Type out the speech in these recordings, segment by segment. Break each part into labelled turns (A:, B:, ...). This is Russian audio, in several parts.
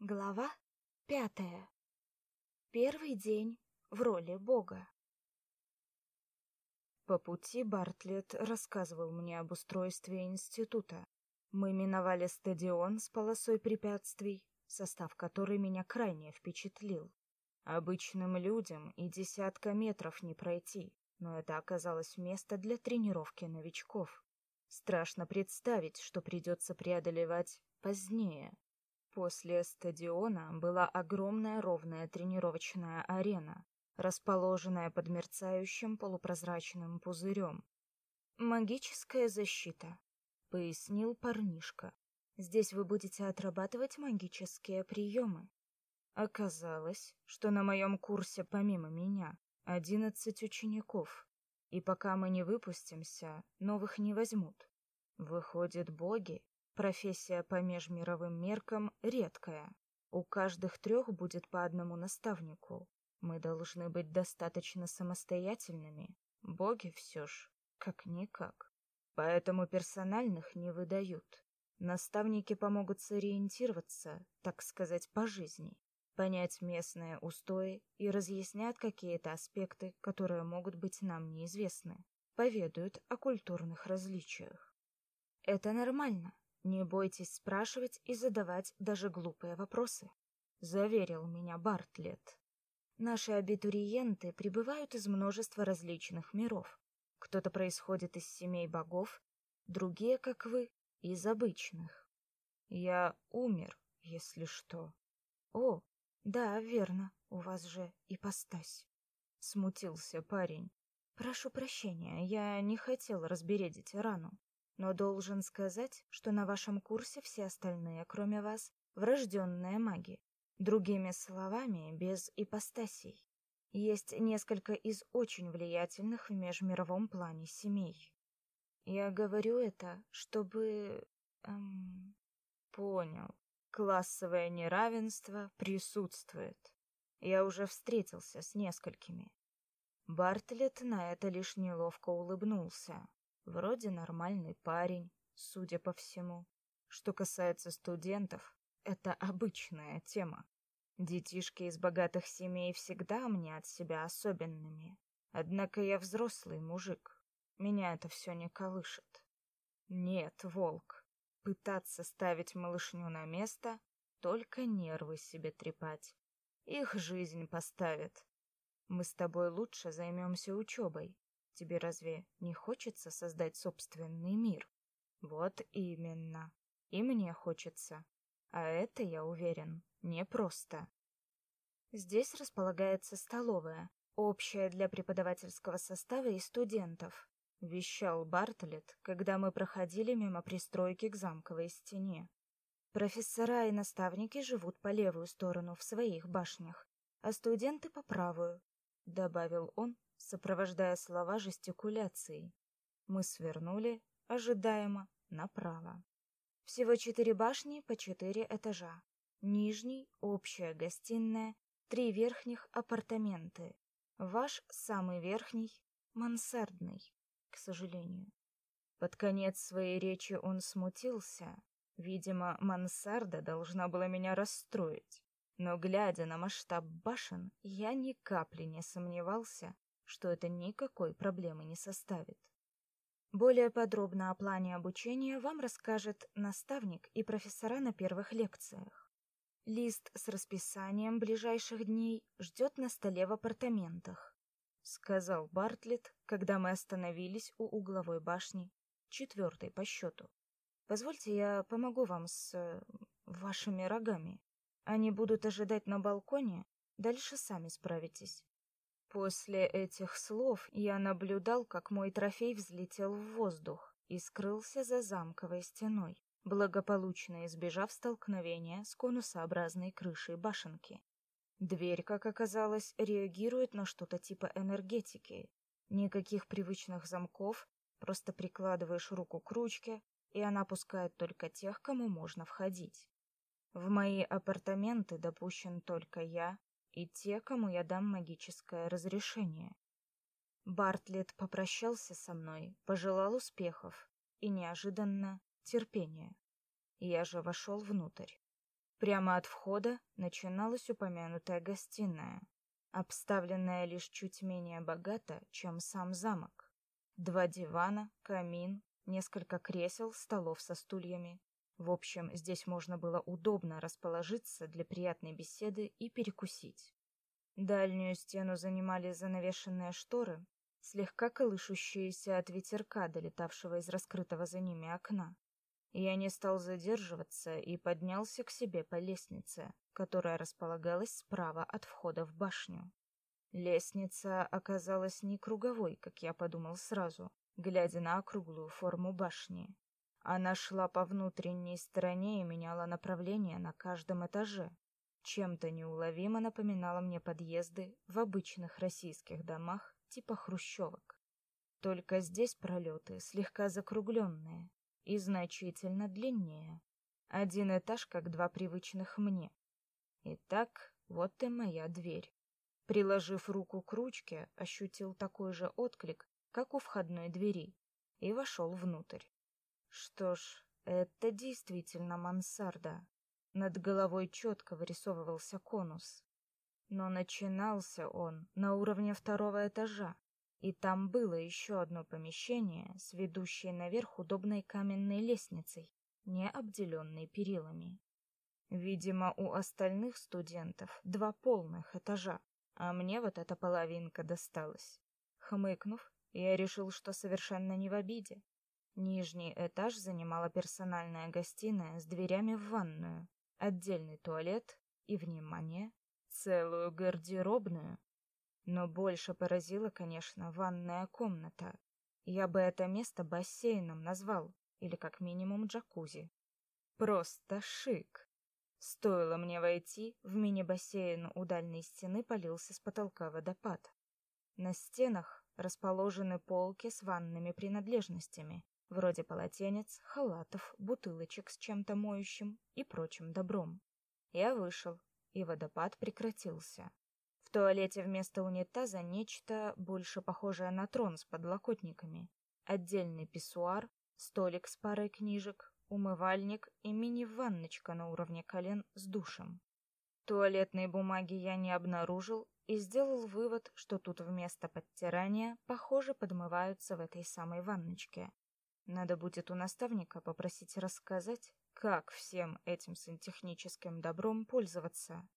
A: Глава пятая. Первый день в роли Бога.
B: По пути Бартлетт рассказывал мне об устройстве института. Мы миновали стадион с полосой препятствий, состав которой меня крайне впечатлил. Обычным людям и десятка метров не пройти, но это оказалось место для тренировки новичков. Страшно представить, что придется преодолевать позднее, После стадиона была огромная ровная тренировочная арена, расположенная под мерцающим полупрозрачным пузырем.
A: «Магическая защита», — пояснил парнишка. «Здесь вы будете отрабатывать магические приемы».
B: Оказалось, что на моем курсе помимо меня одиннадцать учеников, и пока мы не выпустимся, новых не возьмут. Выходит, боги Профессия по межмировым меркам редкая. У каждых трех будет по одному наставнику. Мы должны быть достаточно самостоятельными. Боги все ж, как-никак. Поэтому персональных не выдают. Наставники помогут сориентироваться, так сказать, по жизни, понять местные устои и разъяснят какие-то аспекты, которые могут быть нам неизвестны, поведают о культурных различиях.
A: Это нормально, не бойтесь спрашивать и задавать даже глупые вопросы, заверил меня Бартлетт. Наши абитуриенты прибывают из множества различных миров. Кто-то происходит из семей богов, другие, как вы, из обычных.
B: Я умер, если что.
A: О, да, верно, у вас же ипостась. Смутился парень. Прошу прощения, я не хотел разбередить рану. Но должен сказать, что на вашем курсе все остальные, кроме вас, врожденные маги. Другими словами, без ипостасей. Есть несколько из очень влиятельных в межмировом плане семей. Я говорю это, чтобы... Эм...
B: Понял. Классовое неравенство присутствует. Я уже встретился с несколькими. Бартлетт на это лишь неловко улыбнулся. Вроде нормальный парень, судя по всему. Что касается студентов, это обычная тема. Детишки из богатых семей всегда мне от себя особенными. Однако я взрослый мужик. Меня это все не колышет. Нет, волк. Пытаться ставить малышню на место, только нервы себе трепать. Их жизнь поставит. Мы с тобой лучше займемся учебой. Тебе разве не хочется создать собственный мир? Вот именно. И мне хочется. А это, я уверен, непросто.
A: Здесь располагается столовая, общая для преподавательского состава и студентов, вещал Бартлетт, когда мы проходили мимо пристройки к замковой стене. Профессора и наставники живут по левую сторону в своих башнях, а студенты по правую, добавил он, сопровождая слова жестикуляцией. Мы свернули, ожидаемо, направо. Всего четыре башни по четыре этажа. Нижний — общая гостиная, три верхних — апартаменты. Ваш самый верхний — мансардный, к сожалению.
B: Под конец своей речи он смутился. Видимо, мансарда должна была меня расстроить. Но, глядя на масштаб башен, я ни капли не сомневался, что это никакой проблемы не составит.
A: Более подробно о плане обучения вам расскажет наставник и профессора на первых лекциях. Лист с расписанием ближайших дней ждет на столе в апартаментах, сказал Бартлетт, когда мы остановились у угловой башни, четвертой по счету. Позвольте, я помогу вам с э, вашими рогами. Они будут ожидать на балконе, дальше сами справитесь. После этих слов я наблюдал, как мой трофей взлетел в воздух и скрылся за замковой стеной, благополучно избежав столкновения с конусообразной крышей башенки. Дверь, как оказалось, реагирует на что-то типа энергетики. Никаких привычных замков, просто прикладываешь руку к ручке, и она пускает только тех, кому можно входить. В мои апартаменты допущен только я и те, кому я дам магическое разрешение. Бартлетт попрощался со мной, пожелал успехов и неожиданно терпения. Я же вошел внутрь. Прямо от входа начиналась упомянутая гостиная, обставленная лишь чуть менее богато, чем сам замок. Два дивана, камин, несколько кресел, столов со стульями. В общем, здесь можно было удобно расположиться для приятной беседы и перекусить. Дальнюю стену занимали занавешенные шторы, слегка колышущиеся от ветерка, долетавшего из раскрытого за ними окна. Я не стал задерживаться и поднялся к себе по лестнице, которая располагалась справа от входа в башню. Лестница оказалась не круговой, как я подумал сразу, глядя на округлую форму башни. Она шла по внутренней стороне и меняла направление на каждом этаже. Чем-то неуловимо напоминала мне подъезды в обычных российских домах типа хрущевок. Только здесь пролеты слегка закругленные, и значительно длиннее. Один этаж, как два привычных мне. Итак, вот и моя дверь. Приложив руку к ручке, ощутил такой же отклик, как у входной двери, и вошел внутрь. Что ж, это действительно мансарда. Над головой четко вырисовывался конус. Но начинался он на уровне второго этажа, и там было еще одно помещение с ведущей наверх удобной каменной лестницей, не обделенной перилами. Видимо, у остальных студентов два полных этажа, а мне вот эта половинка досталась. Хмыкнув, я решил, что совершенно не в обиде. Нижний этаж занимала персональная гостиная с дверями в ванную, отдельный туалет и, внимание, целую гардеробную. Но больше поразила, конечно, ванная комната. Я бы это место бассейном назвал, или как минимум джакузи. Просто шик. Стоило мне войти, в мини-бассейн у дальней стены полился с потолка водопад. На стенах расположены полки с ванными принадлежностями, вроде полотенец, халатов, бутылочек с чем-то моющим и прочим добром. Я вышел, и водопад прекратился. В туалете вместо унитаза нечто больше похожее на трон с подлокотниками. Отдельный писсуар, столик с парой книжек, умывальник и мини-ванночка на уровне колен с душем. Туалетной бумаги я не обнаружил и сделал вывод, что тут вместо подтирания, похоже, подмываются в этой самой ванночке. Надо будет у наставника попросить рассказать, как всем этим сантехническим добром пользоваться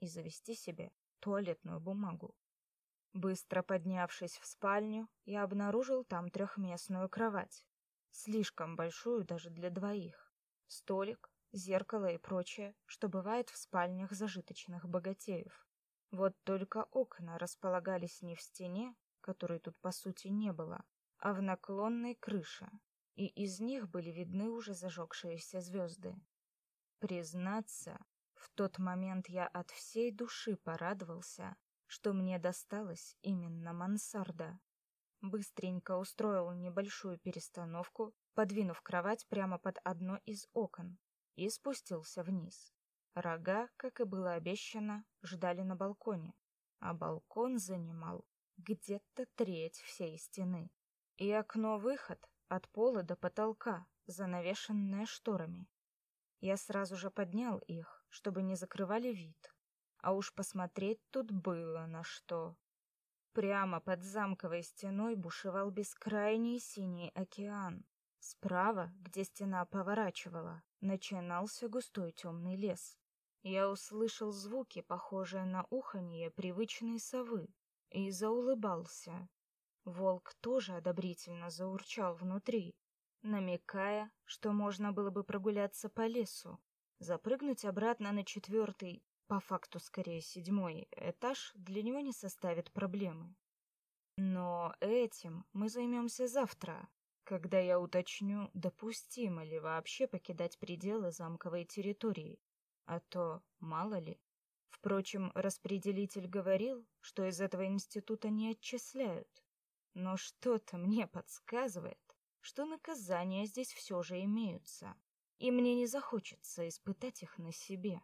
A: и завести себе туалетную бумагу. Быстро поднявшись в спальню, я обнаружил там трехместную кровать, слишком большую даже для двоих, столик, зеркало и прочее, что бывает в спальнях зажиточных богатеев. Вот только окна располагались не в стене, которой тут по сути не было, а в наклонной крыше, и из них были видны уже зажегшиеся звезды. Признаться, в тот момент я от всей души порадовался, что мне досталась именно мансарда. Быстренько устроил небольшую перестановку, подвинув кровать прямо под одно из окон, и спустился вниз. Рога, как и было обещано, ждали на балконе, а балкон занимал где-то треть всей стены. И окно-выход от пола до потолка, занавешенное шторами. Я сразу же поднял их, чтобы не закрывали вид. А уж посмотреть тут было на что. Прямо под замковой стеной бушевал бескрайний синий океан. Справа, где стена поворачивала, начинался густой темный лес. Я услышал звуки, похожие на уханье привычной совы, и заулыбался. Волк тоже одобрительно заурчал внутри, намекая, что можно было бы прогуляться по лесу. Запрыгнуть обратно на четвертый, по факту скорее седьмой, этаж для него не составит проблемы. Но этим мы займемся завтра, когда я уточню, допустимо ли вообще покидать пределы замковой территории. А то, мало ли. Впрочем, распределитель говорил, что из этого института не отчисляют. Но что-то мне подсказывает, что наказания здесь все же имеются и мне не захочется испытать их на себе.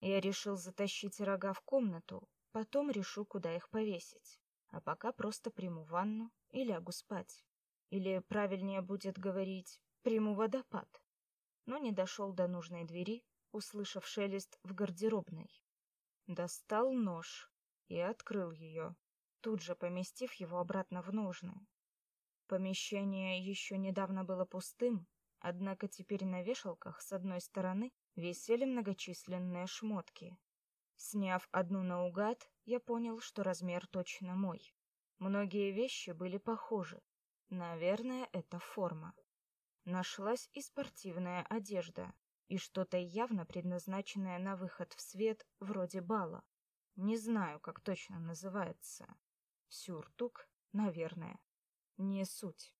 A: Я решил затащить рога в комнату, потом решу, куда их повесить. А пока просто приму ванну и лягу спать. Или правильнее будет говорить, приму водопад. Но не дошел до нужной двери, услышав шелест в гардеробной. Достал нож и открыл ее, тут же поместив его обратно в ножны. Помещение еще недавно было пустым, однако теперь на вешалках с одной стороны висели многочисленные шмотки. Сняв одну наугад, я понял, что размер точно мой. Многие вещи были похожи. Наверное, это форма. Нашлась и спортивная одежда, и что-то явно предназначенное на выход в свет, вроде бала. Не знаю, как точно называется. Сюртук, наверное. Не суть.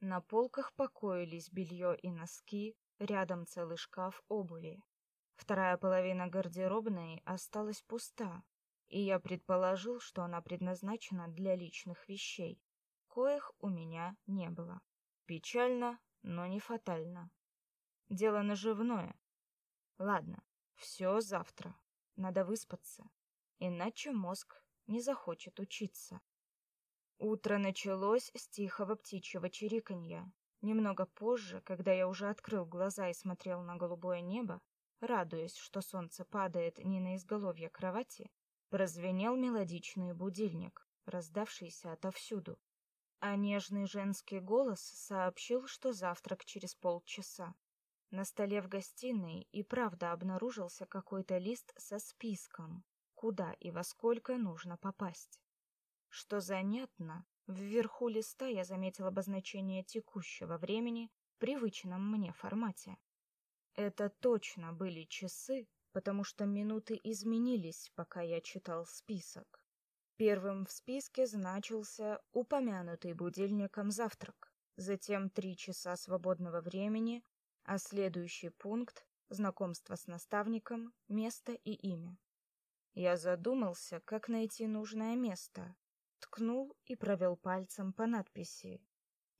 A: На полках покоились белье и носки, рядом целый шкаф обуви. Вторая половина гардеробной осталась пуста, и я предположил, что она предназначена для личных вещей, коих у меня не было. Печально, но не фатально. Дело наживное. Ладно, все завтра. Надо выспаться, иначе мозг не захочет учиться. Утро началось с тихого птичьего чириканья. Немного позже, когда я уже открыл глаза и смотрел на голубое небо, радуясь, что солнце падает не на изголовье кровати, прозвенел мелодичный будильник, раздавшийся отовсюду. А нежный женский голос сообщил, что завтрак через полчаса. На столе в гостиной и правда обнаружился какой-то лист со списком, куда и во сколько нужно попасть. Что занятно, вверху листа я заметил обозначение текущего времени в привычном мне формате. Это точно были часы, потому что минуты изменились, пока я читал список. Первым в списке значился упомянутый будильником завтрак, затем три часа свободного времени, а следующий пункт — знакомство с наставником, место и имя. Я задумался, как найти нужное место, ткнул и провел пальцем по надписи.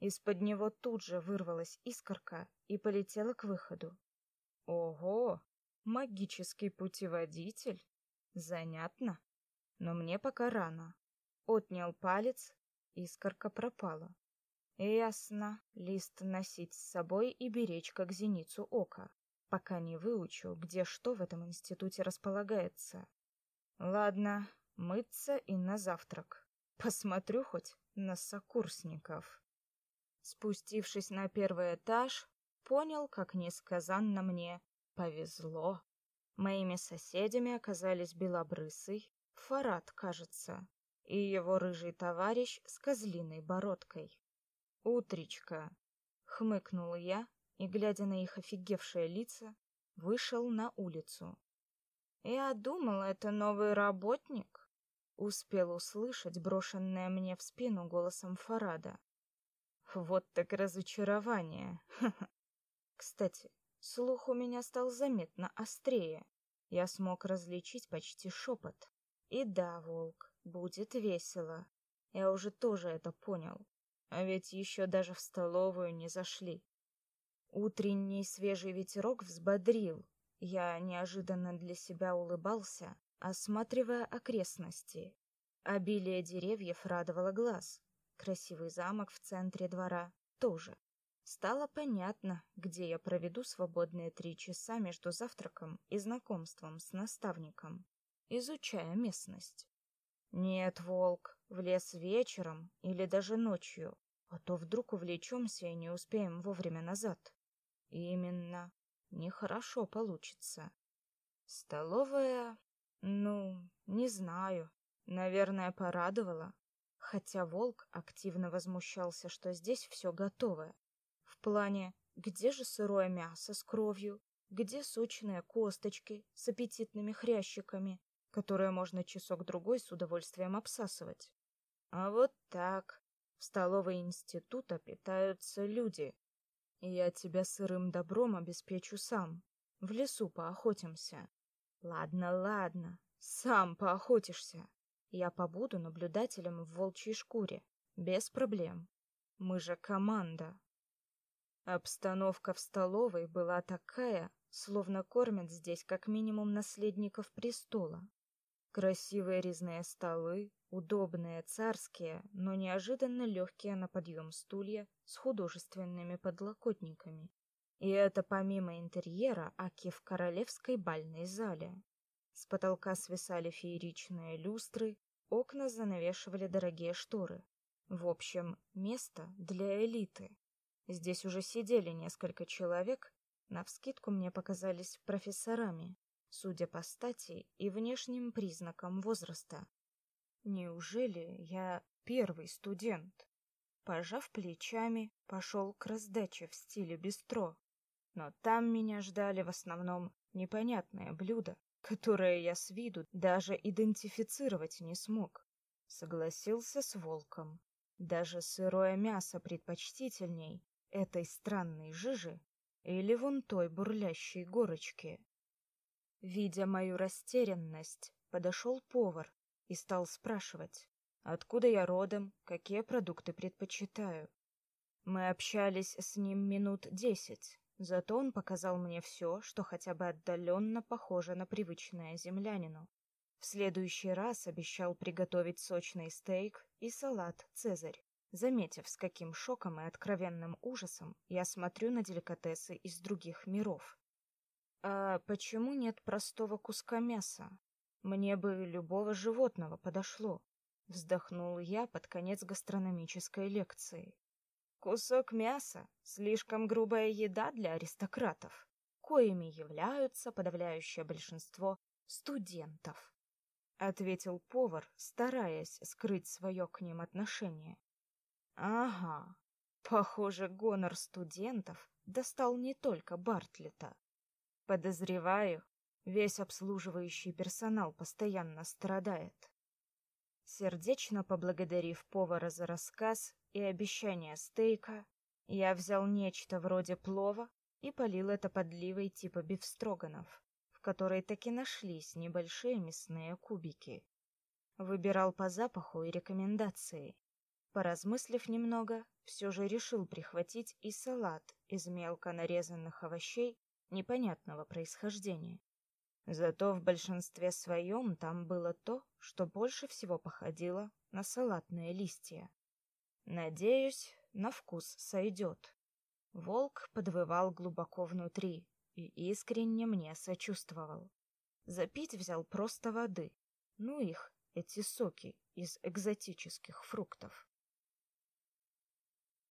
A: Из-под него тут же вырвалась искорка и полетела к выходу. Ого, магический путеводитель. Занятно. Но мне пока рано. Отнял палец, искорка пропала. Ясно, лист носить с собой и беречь как зеницу ока, пока не выучу, где что в этом институте располагается. Ладно, мыться и на завтрак. Посмотрю хоть на сокурсников. Спустившись на первый этаж, понял, как несказанно мне повезло. Моими соседями оказались Белобрысый, Фарад, кажется, и его рыжий товарищ с козлиной бородкой. «Утречка!» — хмыкнул я и, глядя на их офигевшие лица, вышел на улицу. «Я думал, это новый работник», — успел услышать брошенное мне в спину голосом Фарада. «Вот так разочарование! Кстати, слух у меня стал заметно острее. Я смог различить почти шепот. И да, волк, будет весело. Я уже тоже это понял. А ведь еще даже в столовую не зашли. Утренний свежий ветерок взбодрил. Я неожиданно для себя улыбался, осматривая окрестности. Обилие деревьев радовало глаз. Красивый замок в центре двора тоже. Стало понятно, где я проведу свободные три часа между завтраком и знакомством с наставником, изучая местность. Нет, волк, в лес вечером или даже ночью, а то вдруг увлечемся и не успеем вовремя назад. Именно, нехорошо получится. Столовая, ну, не знаю, наверное, порадовала. Хотя волк активно возмущался, что здесь все готовое. В плане, где же сырое мясо с кровью, где сочные косточки с аппетитными хрящиками, которые можно часок-другой с удовольствием обсасывать. А вот так. В столовой института питаются люди. Я тебя сырым добром обеспечу сам. В лесу поохотимся. Ладно, ладно, сам поохотишься. Я побуду наблюдателем в волчьей шкуре. Без проблем. Мы же команда. Обстановка в столовой была такая, словно кормят здесь как минимум наследников престола. Красивые резные столы, удобные царские, но неожиданно легкие на подъем стулья с художественными подлокотниками. И это помимо интерьера Аки в королевской бальной зале. С потолка свисали фееричные люстры, окна занавешивали дорогие шторы. В общем, место для элиты. Здесь уже сидели несколько человек, навскидку мне показались профессорами, судя по стати и внешним признакам возраста. Неужели я первый студент? Пожав плечами, пошел к раздаче в стиле бистро. Но там меня ждали в основном непонятное блюдо, которое я с виду даже идентифицировать не смог. Согласился с волком. Даже сырое мясо предпочтительней этой странной жижи или вон той бурлящей горочки. Видя мою растерянность, подошел повар и стал спрашивать, откуда я родом, какие продукты предпочитаю. Мы общались с ним минут десять, зато он показал мне все, что хотя бы отдаленно похоже на привычное землянину. В следующий раз обещал приготовить сочный стейк и салат «Цезарь», заметив, с каким шоком и откровенным ужасом я смотрю на деликатесы из других миров. А почему нет простого куска мяса? Мне бы любого животного подошло. Вздохнул я под конец гастрономической лекции. Кусок мяса — слишком грубая еда для аристократов, коими являются подавляющее большинство студентов, — ответил повар, стараясь скрыть свое к ним отношение. Ага, похоже, гонор студентов достал не только Бартлета. Подозреваю, весь обслуживающий персонал постоянно страдает. Сердечно поблагодарив повара за рассказ и обещание стейка, я взял нечто вроде плова и полил это подливой типа бифстроганов, в которой таки нашлись небольшие мясные кубики. Выбирал по запаху и рекомендации. Поразмыслив немного, все же решил прихватить и салат из мелко нарезанных овощей непонятного происхождения. Зато в большинстве своем там было то, что больше всего походило на салатные листья. Надеюсь, на вкус сойдет. Волк подвывал глубоко внутри и искренне мне сочувствовал. Запить взял просто воды. Ну их, эти соки из экзотических фруктов.